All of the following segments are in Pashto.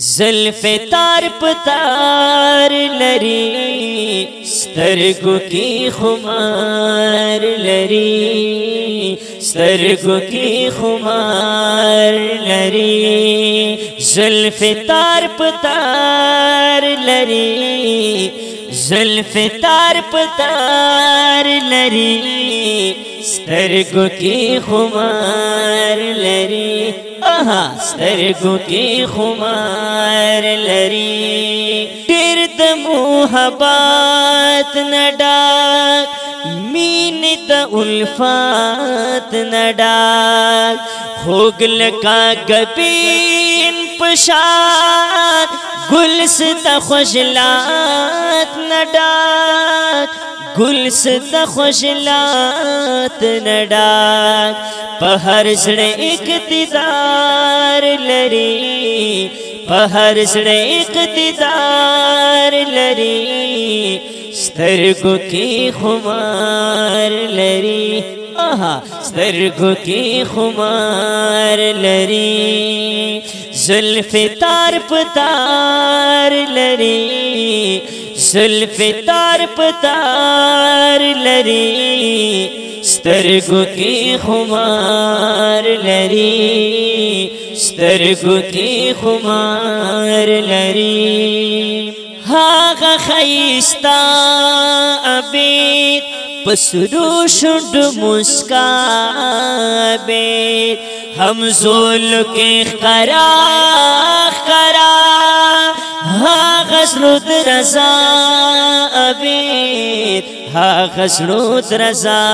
زلف تار پتار لري سترګو کې خمار لري سترګو کې خمار لري زلف تار پتار لري زلف تار پتار لري سترګو کې خمار لري اها سترګو کې خمار لري ډېر د محبت نډاک مين د الفات نډاک خوګل کا غبین پشان گل ست خوشلات نډاک گل ست لات نڈا پہر سڑے اقتدار لری پہر سڑے اقتدار لری سترگو کی خمار لری آها سترگو کی خمار لری زلف تار پتار لری سل فتار پتار لري سترګو کې خمار لري سترګو کې خمار لري هاغه خيستا ابي پسرو شند مسکا بي هم زول کې خرا خرا ها غسرود رضا ابید ها غسرود رضا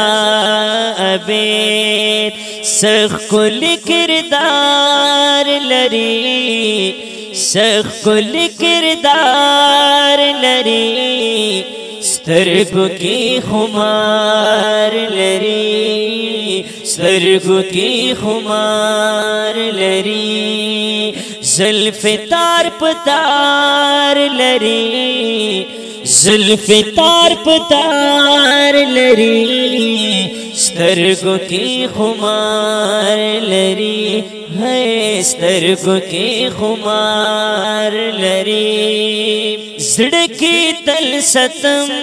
ابید سخ کل کردار لري سخ کل کردار لري سترګو کې خمار لري سترګو کې خمار لري زلفتار پتار لري زلفتار پتار لري سترګو کې خمار لري هي سترګو کې خمار لري زړه کې تل ستم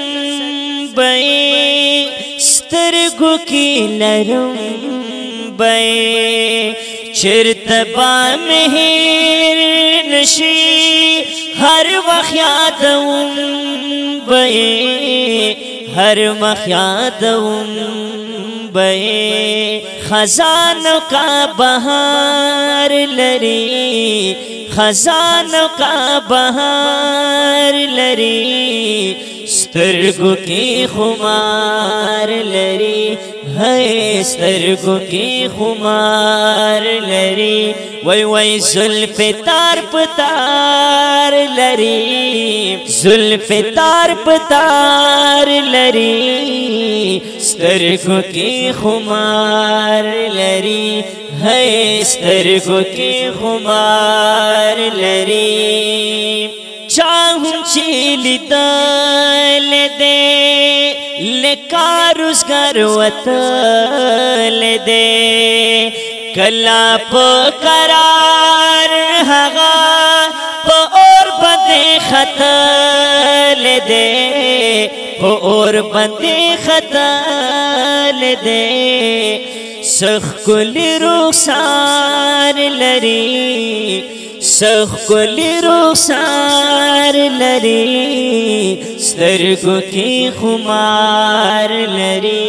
بې سترګو کې نرم بې با چرتبا نشی ہر وحیاد ہر وخیاد خزان کا بہار لری خزان کا بہار لری سترګو کې خمار لري هي سترګو کې خمار لري وای وای زلف تار پتار لري زلف تار پتار لري سترګو کې خمار لري هي سترګو کې خمار لري چا هم چې لیدل دې لکاروس کر وتل دې کلا په قرار هغه په اور باندې خطل دې په اور باندې خطل دې سخ کل رخسار لري سخ کلی رخصار لري سترګو کې خمار لري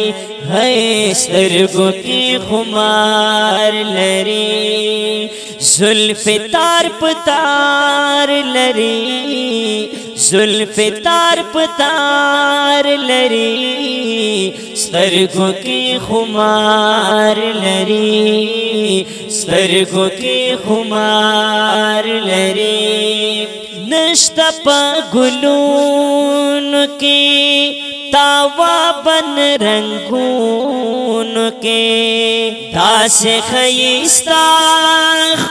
هي سترګو کې خمار لري زلف تار پتار لري زلف تار پتار لري سترګو کې خمار لري سترګو کې خمار لري نشتا په ګلون کې تاوا بن رنگون کے داس خیستا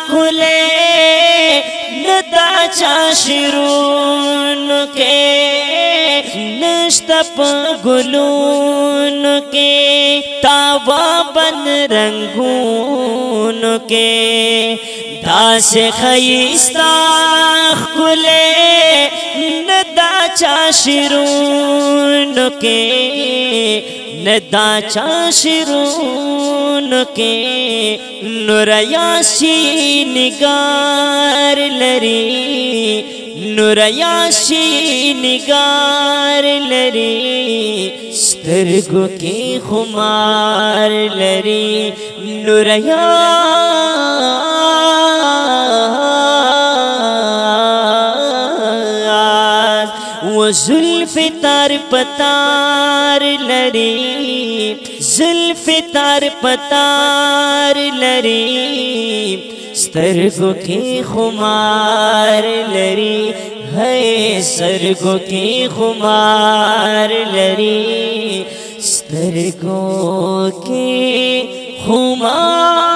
کھلے ندا چاشرون کے نشتپ گلون کے تاوا بن رنگون کے تاس خیستا خلے ندا چا شرون کے ندا چا شرون کے نور یاسی نگار لری نور یاسی نگار لری سترگو کی خمار لری نور یاسی زلف تار پتار لری زلف تار پتار لری سترگو کی خمار لری ہے سرگو کی خمار لری سترگو کی خمار